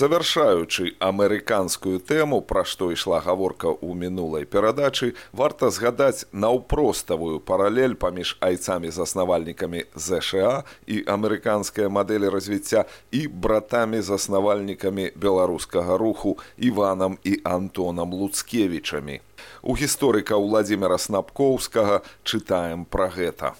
Завяршаючы амерыканскую тэму, пра што ішла гаворка ў мінулай перадачы, варта згадаць наўпроставую паралель паміж айцамі-заснавальнікамі ЗША і амерыканская мадэлі развіцця і братамі-заснавальнікамі беларускага руху Іванам і Антонам Луцкевічамі. У гісторыка Владзіміра Снапкоўскага чытаем пра гэта.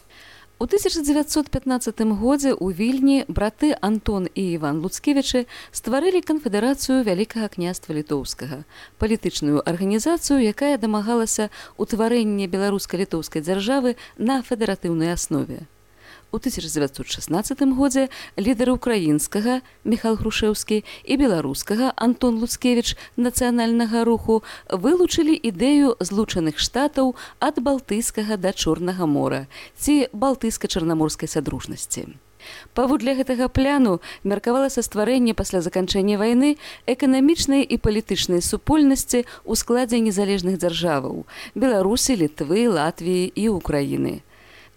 У 1915 годзе ў вільні браты Антон і Іван Луцкевічы стварылі канфедэрацыю вялікага княства літоўскага, палітычную арганізацыю, якая дамагалася ўтварэння беларуска-літоўскай дзяржавы на федэратыўнай аснове. У 1916 годзе лідары украінскага Михал Грушеўскі і беларускага Антон Луцкевіч нацыянальнага руху вылучылі ідэю злучаных штатаў ад балтыйскага да чорнага мора ці балтыйска-чарнаморскай садружнасці. Паводле гэтага пляну меркавалася стварэнне пасля заканчэння вайны эканамічнай і палітычнай супольнасці ў складзе незалежных дзяржаваў беларусі літвы латвіі і украіны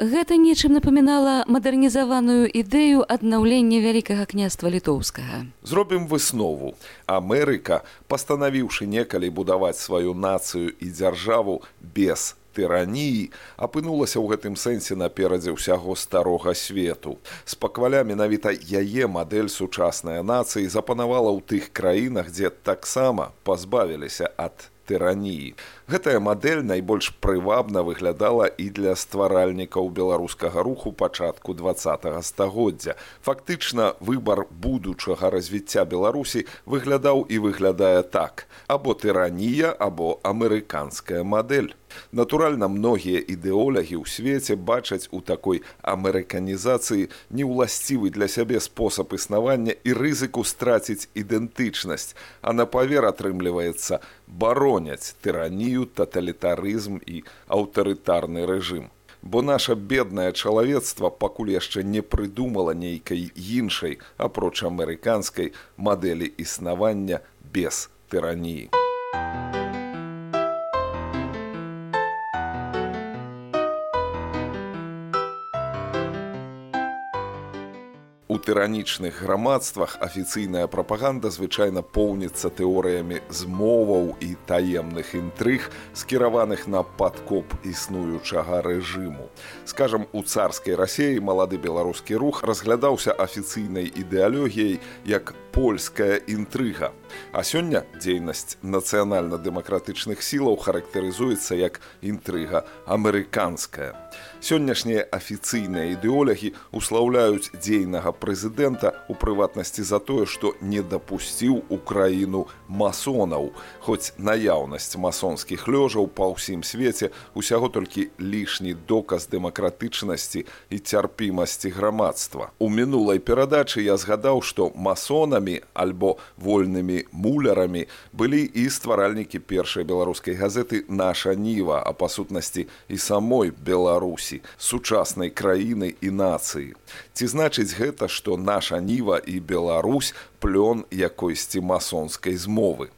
Гэта нечым напамінала мадэрнізаваную ідэю аднаўлення вялікага княства літоўскага. Зробім выснову. Амерыка, пастанавіўшы некалі будаваць сваю нацыю і дзяржаву без тыраніі, апынулася ў гэтым сэнсе наперадзе ўсяго старога свету. Спакваля менавіта яе мадэль сучаснай нацыі запанавала ў тых краінах, дзе таксама пазбавіліся ад тыраніі. Гэтая мадэль найбольш прывабна выглядала і для стваральнікаў беларускага руху пачатку два стагоддзя. Фактычна выбар будучага развіцця Беларусі выглядаў і выглядае так: або тыранія, або амерыканская мадэль. Натуральна, многія ідэолагі ў свеце бачаць у такой амерыканізацыі неўласцівы для сябе спосаб існавання і рызыку страціць ідэнтычнасць, а на павер атрымліваецца бароняць тыранію, таталітарызм і аўтарытарны рэжым. Бо наша беднае чалавецтва пакуль яшчэ не прыдумала нейкай іншай, апроч амерыканскай мадэлі існавання без тыраніі. У тыранічных грамадствах афіцыйная прапаганда звычайна поўніцца тэорыямі змоваў і таемных інтрыг, скіраваных на падкоп існуючага рэжыму. Скажам, у царскай рассеі малады беларускі рух разглядаўся афіцыйнай ідэалогіяй як польская інтрыга. А сёння дзейнасць нацыянальна-дэмакратычных сілаў характарызуецца як інтрыга амерыканская. Сённяшнія афіцыйныя ідэолягі услаўляюць дзейнага прэзідэнта у прыватнасці за тое, што не дапусціў у краіну масонаў. Хоць наяўнасць масонскіх лёжаў па ўсім свеце усяго толькі лішні доказ дэмакратычнасці і цярпімасці грамадства. У мінулай перадачы я згадаў, што масонамі мулярами альбо вольнымі мулярамі былі і стваральнікі першай беларускай газеты наша ніва а па сутнасці і самой беларусі сучаснай краіны і нацыі ці значыць гэта што наша ніва і беларусь плён якойсьці масонскай змовы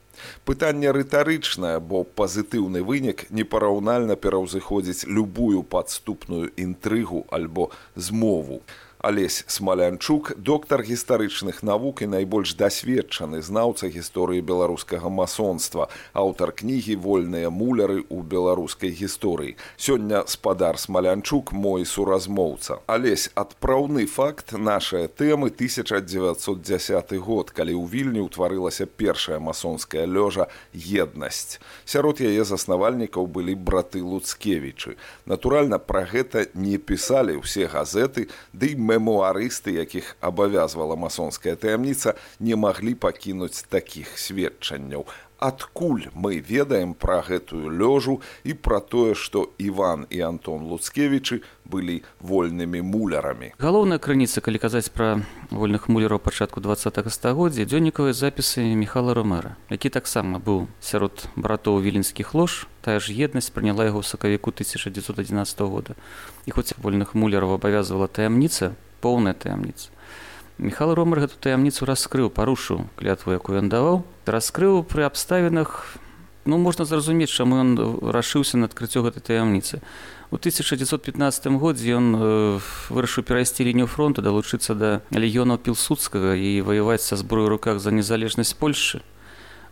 Пытанне рытарычнае, бо пазітыўны вынік непараўнальна пераўзыходзіць любую падступную інтрыгу альбо змову. Алесь Смалянчук, доктар гістарычных навук і найбольш дасведчаны знаўца гісторыі беларускага масонства, аўтар кнігі вольныя муляры ў беларускай гісторыі. Сёння спадар Смалянчук мой суразмоўца. Алесь адпраўны факт нашай тэмы 1910 год, калі ў вільні ўтварылася першая масонская лёжа еднасць. Сярод яе заснавальнікаў былі браты Луцкевічы. Натуральна, пра гэта не пісалі ўсе газеты, ды да мы мемуарысты, якіх абавязвала масонская таямніца, не маглі пакінуць такіх сведчанняў. Адкуль мы ведаем пра гэтую лёжу і пра тое, што Іван і Антон Луцкевічы былі вольнымі мулярамі. Галоўная крыніца, калі казаць пра вольных муляраў пачатку два стагоддзя дзённікавыя запісы Михала Ромера, які таксама быў сярод братоў віленскіх лож, тая ж еднасць прыняла яго ў сакавіку 1911 года. І хоць вольных муляраў абавязвала таямніца, поўная таямніца Михаил Ромар гэту таямніцу раскрыў, парушыў клятву, якую ён даваў, раскрыў пры абставінах, ну можна зразумець, чаму ён рашыўся на адкрыццё гэтай таямніцы. У 1915 годзе ён э, вырашыў перайсці лінію фронту, далучыцца да легіёнаў пілсудскага і ваяваць са зброю руках за незалежнасць Польшы.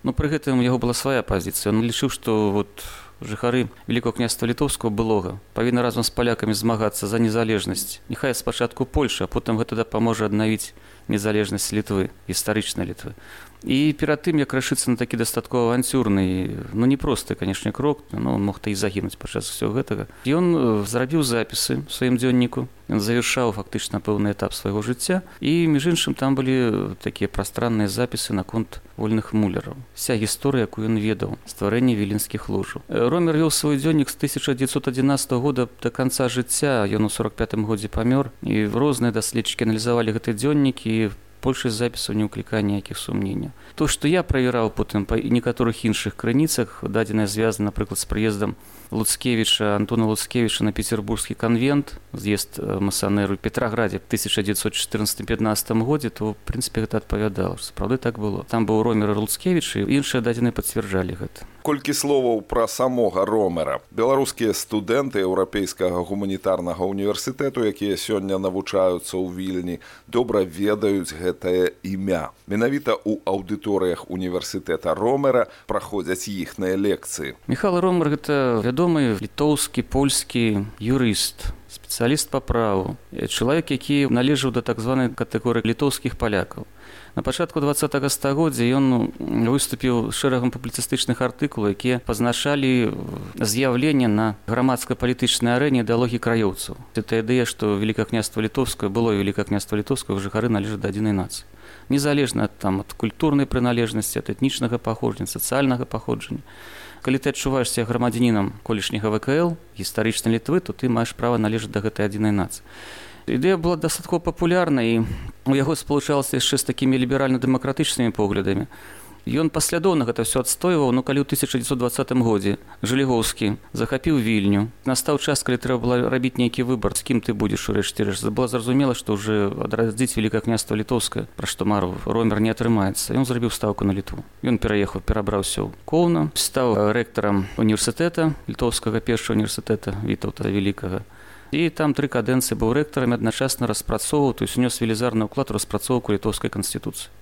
Ну пры гэтым у яго была свая пазіцыя. Ён лічыў, што вот жыхары великого княства літоўскага былога павінны разам з палякамі змагацца за незалежнасць. Няхай спачатку польша потым гэта дапаможа аднавіць незалежнасць літвы гістарычнай літвы і перад тым як рашыцца на такі дастаткова авантюрны ну не просты канешне крок ну мог ты і загінуць падчас усё гэтага. Ён зрабіў запісы сваім дзённіку ён завершаў фактычна пэўны этап свайго жыцця і між іншым там былі такія прастранныя запісы наконт вольных мулераў. Вся гісторыя якую ён ведаў стварэнне віленскіх лужаў. Ромер вёў свой дзённік з 1911 года до конца жыцця ён у 45 годзе памёр і розныя даследчыкі аналізавалі гэты дзённік і большасць запісаў не ўклікае ніякіх сумненняў то што я правяраў потым па некаторых іншых крыніцах дадзеная звязана напрыклад з прыездам луцкевіча антона луцкевіча на петербургскі канвент з'езд масанеру петраградзе 1914-15 годзе то в прынцыпе гэта адпавядала сапраўды так было. Там быў ромер луцкевіч і іншыя дадзеныя пацвярджалі гэта колькі словаў пра самога ромера беларускія студэнты еўрапейскага гуманітарнага універсітэту якія сёння навучаюцца ў вільні добра ведаюць гэтае імя. Менавіта у аўдыторыях універсітэта ромера праходзяць іхныя лекцыі. Михаил ромер гэта вядомы літоўскі польскі юрыст спецыяліст па праву чалавек які належаў да так званай катэгорыі літоўскіх палякаў На пачатку два стагоддзя ён выступіў шэрагам публіцыстычных артыкулаў, якія пазначалі з'яўленне на грамадска-палітычнай арэне ідэалогіі краёўцаў. Гэта ідэя, што великка княства літоўскае было великка княства літоўскага жыхары належаць да адзінай нацыі. Незалежна там ад культурнай прыналежнасці, ад этнічнага паходжання, сацыяльнага паходжання. Калі ты адчуваешся грамадзянінам колішняга ВКЛ гістарычнай літвы, то ты маеш права належаць да гэтай адзінай нацыі ідэя была дастаткова папулярна і у яго спалучалася яшчэ з такімі ліберальна-дэмакратычнымі поглядамі ён паслядоўна гэта все адстойваў ну калі ў 1920 годзе жылігоўскі захапіў вільню настаў час калі трэба было рабіць нейкі выбар з кім ты будзеш урэшце рэш было зразумела што уже адрадзіць великае княства літоўскае пра што мару ромер не атрымаецца ён зрабіў стаўку на літву ён пераехаў перабраўся ў коўна стаў рэктарам універсітэта літоўскага першага універсітэта вітаўта вялікага і там тры кадэнцыі быў рэктарам адначасна распрацоўваў то есть унёс велізарны ўклад распрацоўку літоўскай канстытуцыі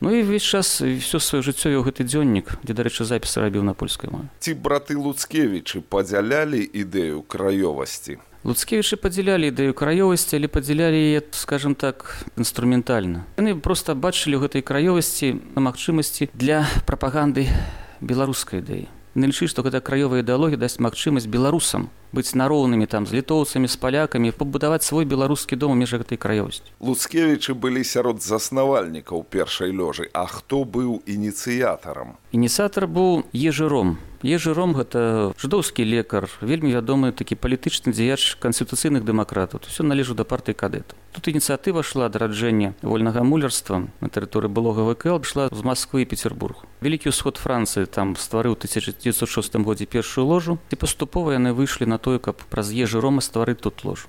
ну і ўвесь час все сваё жыццё ў гэты дзённік дзе дарэчы запісы рабіў на польскай мове. Ці браты луцкевічы падзялялі ідэю краёвасці луцкевічы падзялялі ідэю краёвасці але падзялялі яе скажем так інструментальна яны просто бачылі ў гэтай краёвасці на магчымасці для прапаганды беларускай ідэі не лічыць што гэта краёвая ідэалогія дасць магчымасць беларусам быць нароўнымі там з літоўцамі з палякамі пабудаваць свой беларускі дом межах гэтай краёвасці луцкевічы былі сярод заснавальнікаў першай лёжы а хто быў ініцыятарам? Ініцыятар быў ежыром ежыром гэта жыдоўскі лекар вельмі вядомы такі палітычны дзеяч канстытуцыйных дэмакратаў. Ўсё належу да партыі кадэту тут ініцыятыва шла дараджэння вольнага мулярства на тэрыторыі былога вКл шла з москвы і петербург вялікі ўсход францыі там стварыў 1906 годзе першую ложу і паступова яны выйшлі на тое каб праз ежы рома стварыць тут ложу.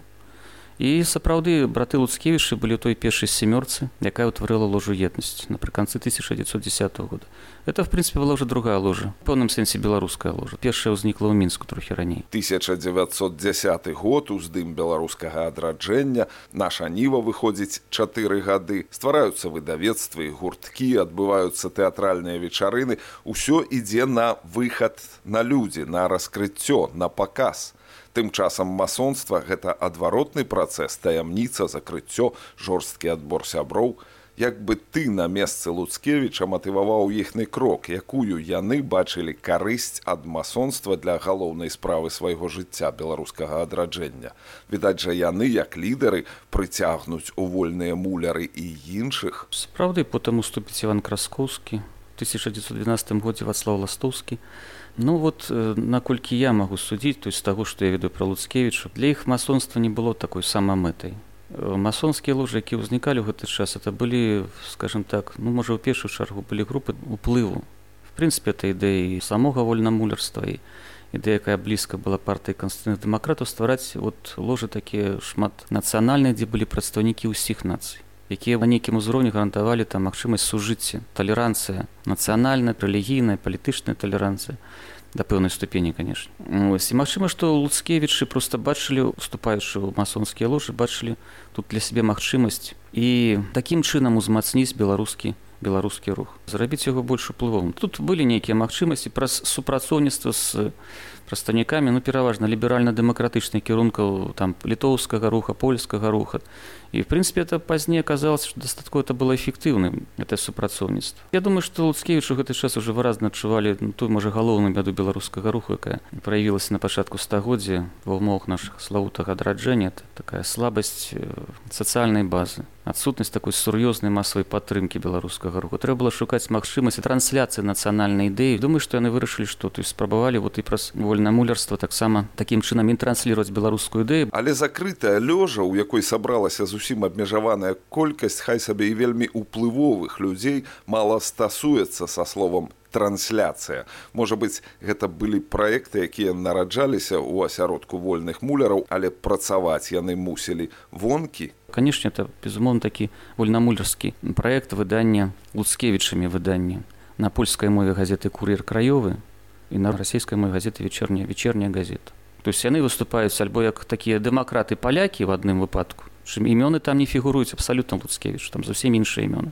І сапраўды браты луцкевішы былі той першай сямёрцы якая ўтварыла ложу еднасць напрыканцы 1910 года. Это в принципе была уже другая ложа пэўным сэнсе беларуская ложа. Першая ўзнікла ў мінску трохі раней. 1910 год уздым беларускага адраджэння наша ніва выходзіць чатыры гады. Ствараюцца выдавецтвы гурткі адбываюцца тэатральныя вечарыны. Ўсё ідзе на выхад на людзі на раскрыццё на паказ Тым часам масонства гэта адваротны працэс таямніца закрыццё жорсткі адбор сяброў. Як бы ты на месцы луцкевіча матываваў іхны крок якую яны бачылі карысць ад масонства для галоўнай справы свайго жыцця беларускага адраджэння. Відаць жа яны як лідары прыцягнуць у вольныя муляры і іншых. Сапраўды потым уступіць иван краскоўскі 1912 годзе вацлаў ластоўскі Ну вот э, наколькі я магу судзіць то з таго, што я ведаю пра Луцкевічу, для іх масонства не было такой самамэтай. Э, масонскія ложы, які ўзнікалі ў гэты час, это былі, скажем так, ну можа, ў першую чаргу былі групы уплыву. В прынцыпе, это ідэі самога вольнамулярства і ідэя, якая блізка была партыі канстытных дэмакратаў ствараць вот ложы такія шмат нацыянальныя, дзе былі прадстаўнікі ўсіх нацый якія на нейкім узроўні гарантавалі там магчымасць сужыцці. Талеранцыя нацыянальная рэлігійная палітычная талеранцыя. Да пэўнай ступені конечно ось і магчыма што луцкевічы просто бачылі уступаючы ў масонскія ложы бачылі тут для сябе магчымасць і такім чынам узмацніць беларускі беларускі рух. Зрабіць яго больш уплывом тут былі нейкія магчымасці праз супрацоўніцтва з прадстаўнікамі ну пераважна ліберальна-дэмакратычных кірункаў там літоўскага руха польскага руха і в прынпе это пазней аказалось что дастаткова это было эфектыўным это супрацоўніцтва я думаю что луцкевич у гэты час уже выразна адчувалі ну, той можа галоўную бяду беларускага руху якая праявілася на пачатку стагоддзя ва ўмовах наших славутага адраджэння такая слабасць э, сацыяльнай базы адсутнасць такой сур'ёзнай масавай падтрымкі беларускага руху. Трэба было шукаць магчымасці трансляцыі нацыянальнай ідэі думаю што яны вырашылі што то спрабавалі вот і праз вольна мулярства таксама такім чынам і трансліраваць беларускую ідэю але закрытая лёжа у якой сабралася з зусім абмежаваная колькасць хай сабе і вельмі уплывовых людзей мала стасуецца са словам трансляцыя можа быць гэта былі праекты якія нараджаліся ў асяродку вольных муляраў але працаваць яны мусілі вонкі. Канешне это безумоўна такі вольнамулярскі праект выдання луцкевічамі выданні на польскай мове газеты кур'ер краёвы і на расійскай мой газеты вечерняя вечерняя газета то есть яны выступаюць альбо як такія дэмакраты палякі в адным выпадку імёны там не фігуруюць абсалютна луцкевіч там зусім іншыя імёны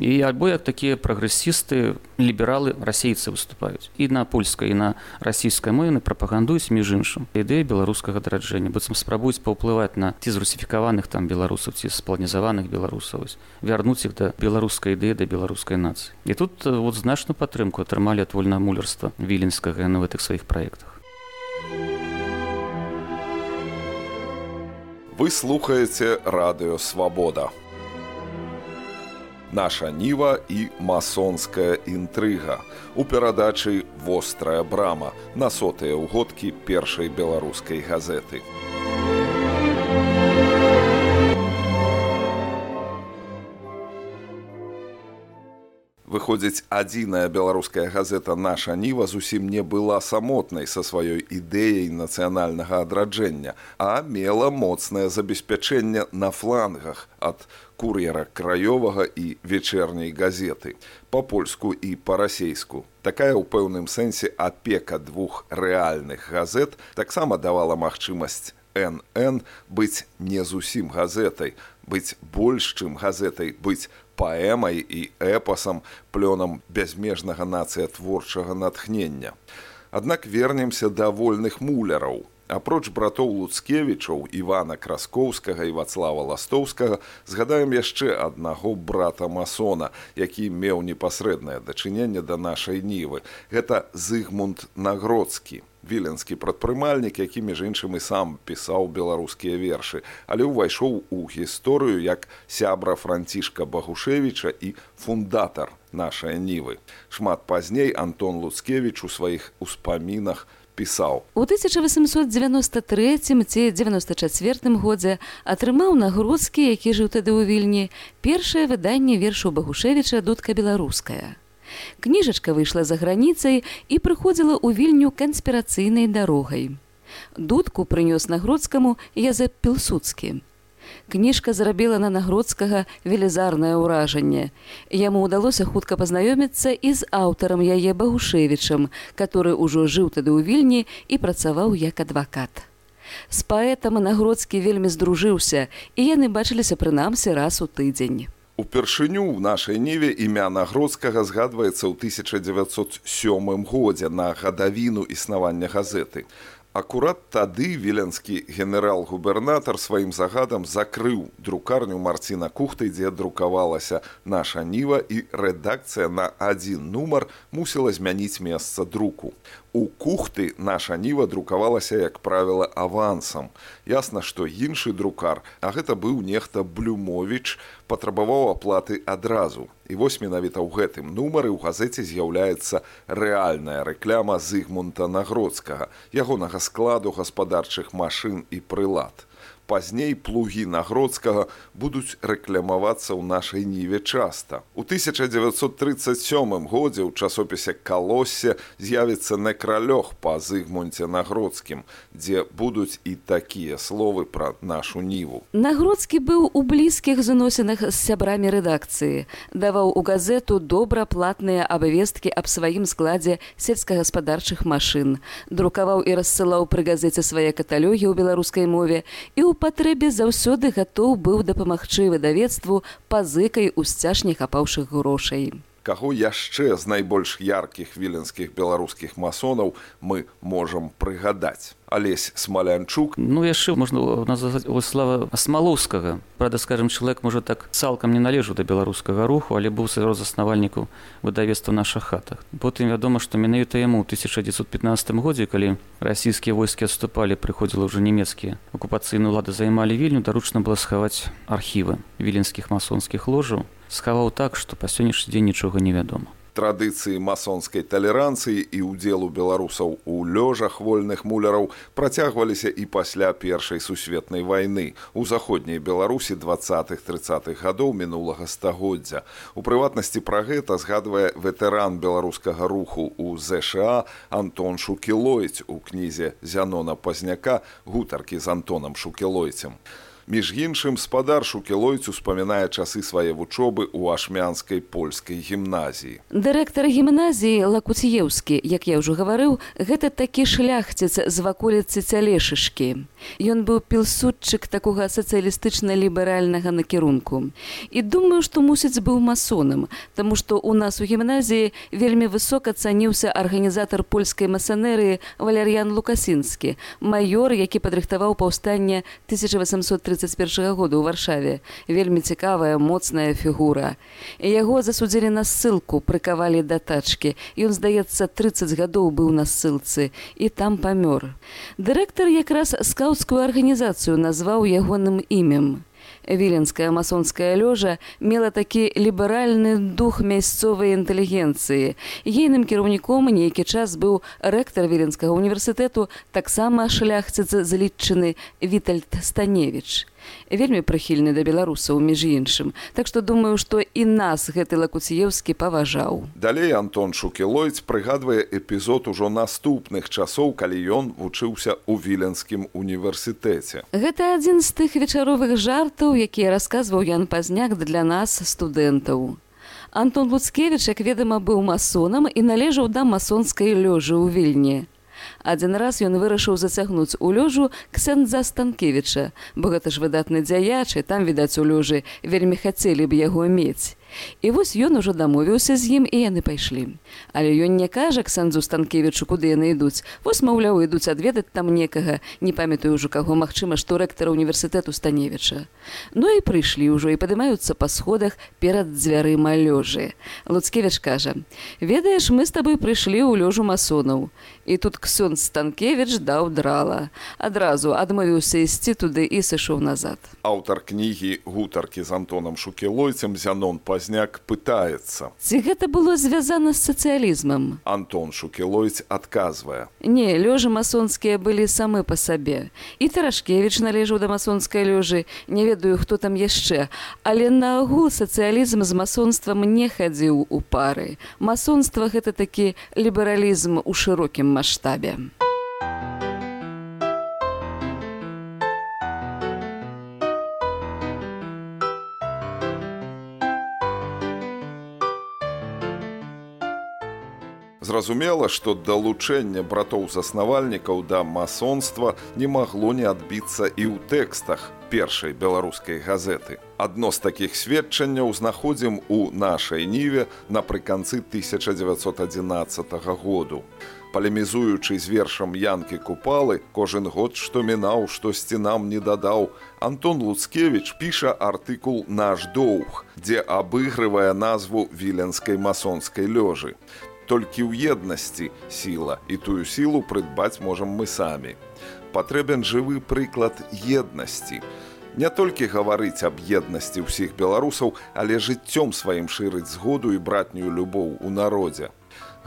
і альбо як такія прагрэсісты лібералы расейцы выступаюць і на польскай і на расійскай мове прапагандуюць між іншым ідэя беларускага дараджэння быццам спрабуюць паўплываць на ці з русіфікаваных там беларусаў ці спланізаваных беларусаў вярнуць іх да беларускай ідэі да беларускай нацыі і тут вот значную падтрымку атрымалі ад вольна мулярства віленскага на гэтых сваіх праектах Вы слухаеце радыё свабода. Наша ніва і масонская інтрыга у перадачы вострая брама на сотыя ўгодкі першай беларускай газеты. Выходзіць адзіная беларуская газета наша ніва зусім не была самотнай са сваёй ідэяй нацыянальнага адраджэння а мела моцнае забеспячэнне на флангах ад кур'ера краёвага і вечэрняй газеты па-польску і па-расейску. Такая ў пэўным сэнсе апека двух рэальных газет таксама давала магчымасць нн быць не зусім газетай быць больш чым газетай быць паэмай і эпасам плёнам бязмежнага нацыя творчага натхнення. Аднак вернемся да вольных муляраў. Апроч братоў луцкевічаў Івана краскоўскага і вацлава ластоўскага згадаем яшчэ аднаго брата масона, які меў непасрэднае дачыненне да нашай нівы. Гэта зыгмунд нагродскі віленскі прадпрымальнік які між іншым і сам пісаў беларускія вершы. Але ўвайшоў у гісторыю як сябра францішка багушевіча і фундатар нашай нівы. Шмат пазней антон луцкевич у сваіх успамінах пісаў. У 1893 ці 94 годзе атрымаў нагрудскі які жыў тады ў вільні першае выданне вершу багушевіча дудка беларуская Кніжачка выйшла за граніцай і прыходзіла ў вільню канспірацыйнай дарогай. Дудку прынёс нагродскаму Язэп Пілсуцкі. Кніжка зрабіла на нагродскага велізарнае ўражанне. Яму ўдалося хутка пазнаёміцца і з аўтарам яе Багушевічам, который ўжо жыў тады ў вільні і працаваў як адвакат. З паэтам нагродскі вельмі здружыўся, і яны бачыліся прынамсі раз у тыдзень. Упершыню ў нашай ніве імя нагродскага згадваецца ў 1907 годзе на гадавіну існавання газеты. Акурат тады віленскі генерал-губернатар сваім загадам закрыў друкарню марціна кухты, дзе друкавалася наша ніва і рэдакцыя на адзін нумар мусіла змяніць месца друку. У кухты наша ніва друкавалася, як правіла авансам. Ясна, што іншы друкар, а гэта быў нехта блюмовіч, патрабаваў аплаты адразу. І вось менавіта ў гэтым нумары ў газеце з'яўляецца рэальная рэкляма зыгмунта нагродскага ягонага складу гаспадарчых машын і прылад Пазней плугі нагродскага будуць рэкламавацца ў нашай ніве часта. У 1937 годзе ў часопісе калосе з'явіцца некралёг па зыгмунце нагродскім, дзе будуць і такія словы пра нашу ніву. Нагродскі быў у блізкіх зносінах з сябрамі рэдакцыі, даваў у газету добраплатныя абвесткі аб сваім складзе сельскагаспадарчых машын, друкаваў і рассылаў пры газеце свае каталогі ў беларускай мове і ў патрэбе заўсёды гатоў быў дапамагчы выдавецтву пазыкай у сцяжні хапаўшых грошай. Каго яшчэ з найбольш яркіх віленскіх беларускіх масонаў мы можам прыгадаць. Алесь смалянчук. Ну яшчэ можна назваць слава асмалоўскага правда скажем чалавек можа так цалкам не належу да беларускага руху але быў сярод заснавальнікаў выдавецтва наша хатах потым вядома што менавіта яму ў 1915 годзе калі расійскія войскі адступалі прыходзіла ўжо нямецкія акупацыйную лады займалі вільню даручна было схаваць архівы віленскіх масонскіх ложаў схаваў так што па сённяшні дзень нічога невядома. Традыцыі масонскай талеранцыі і ўдзелу беларусаў у лёжах вольных муляраў працягваліся і пасля першай сусветнай вайны у заходняй беларусі двадцатых тридцатых гадоў мінулага стагоддзя. У прыватнасці пра гэта згадвае ветэран беларускага руху у ЗША антон шукілойць у кнізе зянона пазняка. Гутаркі з антонам шукілойцем Між іншым спадар шукілойц успамінае часы свае вучобы ў ашмянскай польскай гімназіі. Дырэктар гімназіі Лакуціеўскі, як я ўжо гаварыў, гэта такі шляхціц з ваколіцы цялешышкі. Ён быў пілсудчык такога сацыялістычна-ліберальнага накірунку. І думаю, што мусіць быў масонам, таму што ў нас у гімназіі вельмі высока цаніўся арганізатар польскай масанерыі Валер'ян Лукасінскі, майор, які падрыхтаваў паўстанне 1830 1931 года ў варшаве. Вельмі цікавая моцная фігура. Яго засудзілі на ссылку прыкавалі да тачкі. Ён здаецца 30 гадоў быў на ссылцы і там памёр. Дырэктар якраз скаўцкую арганізацыю назваў ягоным імем віленская масонская лёжа мела такі ліберальны дух мясцовай інтэлігенцыі ейным кіраўніком нейкі час быў рэктар віленскага універсітэту таксама шляхціц залічаны вітальд станевич вельмі прыхільны да беларусаў між іншым. Так што думаю што і нас гэты лакуціеўскі паважаў. Далей антон шукілойц прыгадвае эпізод ужо наступных часоў калі ён вучыўся ў віленскім універсітэце. Гэта адзін з тых вечаровых жартаў якія расказваў ян пазняк для нас студэнтаў. Антон луцкевич як ведама быў масонам і належаў да масонскай лёжы ў вільні адзін раз ён вырашыў зацягнуць у лёжу ксенза станкевіча бо гэта ж выдатны дзяячы там відаць у лёжы вельмі хацелі б яго мець І вось ён ужо дамовіўся з ім і яны пайшлі. Але ён не кажа ксандзу станкевічу, куды яны ідуць. Вось маўляў, ідуць адведаць там некага, не памятаю ўжо каго магчыма, што рэктара універсітэту станевіча. Ну і прыйшлі ўжо і падымаюцца па сходах перад дзвярыма лёжы. Луцкевіч кажа: « Ведаеш, мы з табой прыйшлі ў лёжу масонаў. І тут ксён станкевіч даў драла. Адразу адмовіўся ісці туды і сышоў назад. Аўтар кнігі гутаркі з антонам шукілойцем зянон па Пазняк пытаецца. Ці гэта было звязана з сацыялізмам? Антон Шукілойць адказвае. Не, лёжы масонскія былі самы па сабе. І Тарашкевіч належаў да масонскай лёжы, не ведаю, хто там яшчэ. Але наогул сацыялізм з масонствам не хадзіў у пары. Масонства гэта такі лібералізм у шырокім маштабе. Зразумела, што далучэнне братоў-заснавальнікаў да масонства не магло не адбіцца і ў тэкстах першай беларускай газеты. Адно з такіх сведчанняў знаходзім у нашай ніве напрыканцы 1911 году. Палемізуючы з вершам янкі купалы, кожен год, што мінаў, штосьці нам не дадаў, Антон Луцкевіч піша артыкул наш доўг, дзе абыгрывае назву віленскай масонскай лёжы толькі ў еднасці сіла і тую сілу прыдбаць можам мы самі. Патрэбен жывы прыклад еднасці. Не толькі гаварыць аб еднасці ўсіх беларусаў, але жыццём сваім шырыць згоду і братнюю любоў у народзе.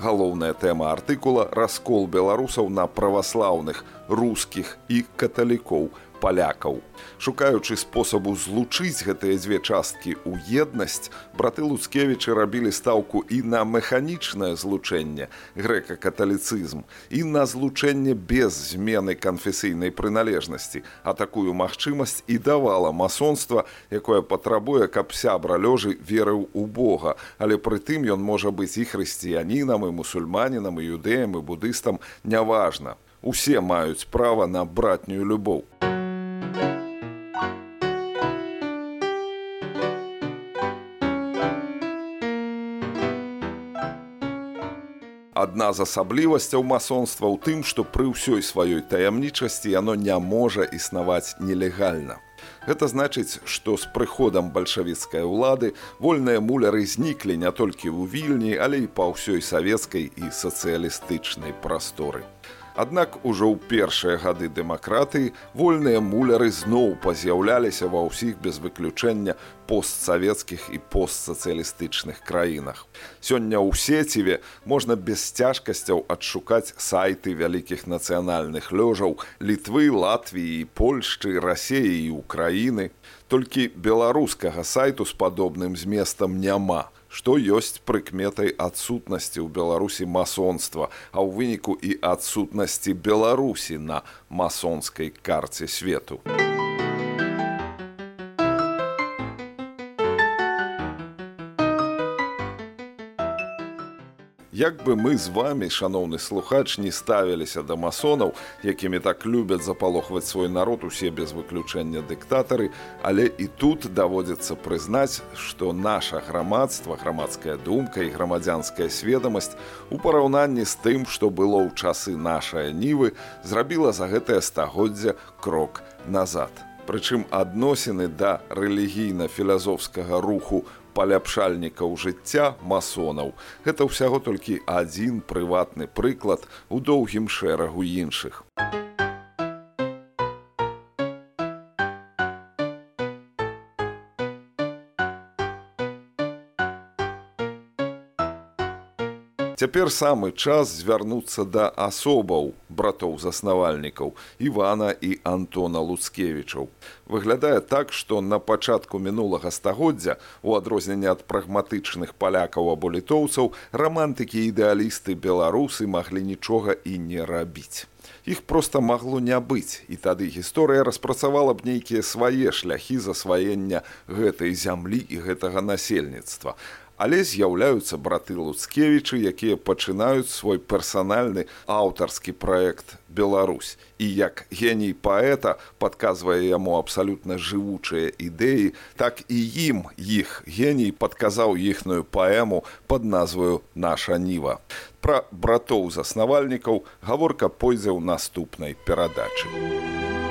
Галоўная тэма артыкула раскол беларусаў на праваслаўных, рускіх і каталікоў палякаў. Шукаючы спосабу злучыць гэтыя дзве часткі ў еднасць, браты Луцкевічы рабілі стаўку і на механічнае злучэнне грэка-каталіцызм і на злучэнне без змены канфесійнай прыналежнасці, а такую магчымасць і давала масонства, якое патрабуе, каб сябра лёжы верыў у Бога, але прытым ён можа быць і хрысціянінам і мусульманінам і юдэем і будыстам няважна. Усе маюць права на братнюю любоў. Адна з асаблівасцяў масонства ў тым, што пры ўсёй сваёй таямнічасці яно не можа існаваць нелегальна. Гэта значыць, што з прыходам бальшавіцкай улады вольныя муляры зніклі не толькі ў вільні, але і па ўсёй савецкай і сацыялістычнай прасторы. Аднак ужо ў першыя гады дэмакратыі вольныя муляры зноў паз'яўляліся ва ўсіх без выключэння постсавецкіх і постсацыялістычных краінах. Сёння ў сеціве можна без цяжкасцяў адшукаць сайты вялікіх нацыянальных лёжаў літвы, Латвіі, Польшчы, рассеі і Украіны. Толькі беларускага сайту з падобным зместам няма што ёсць прыкметай адсутнасці ў беларусі масонства а ў выніку і адсутнасці беларусі на масонскай карце свету. у Як бы мы з вами, шаноўны слухач, не ставіліся да масонаў, якімі так любяць запалохваць свой народ усе без выключэння дыктатары, але і тут даводзіцца прызнаць, што наша грамадства, грамадская думка і грамадзянская сведамасць у параўнанні з тым, што было ў часы нашай нівы, зрабіла за гэтае стагоддзя крок назад. Прычым адносіны да рэлігійна-філазофскага руху паляпшальнікаў жыцця масонаў. Гэта ўсяго толькі адзін прыватны прыклад у доўгім шэрагу іншых. Цяпер самы час звярнуцца да асобаў братоў заснавальнікаў Івана і Антона Луцкевічаў. Выглядае так, што на пачатку мінулага стагоддзя у адрозненне ад прагматычных палякаў або літоўцаў рамантыкі ідэалісты беларусы маглі нічога і не рабіць. Іх проста магло не быць, і тады гісторыя распрацавала б нейкія свае шляхі засваення гэтай зямлі і гэтага насельніцтва але з'яўляюцца браты луцкевічы якія пачынаюць свой персанальны аўтарскі праект Беларусь і як геній паэта падказвае яму абсалютна жывучыя ідэі так і ім іх геній падказаў іхную паэму под назваю наша ніва пра братоў заснавальнікаў гаворка пойдзе ў наступнай перадачы.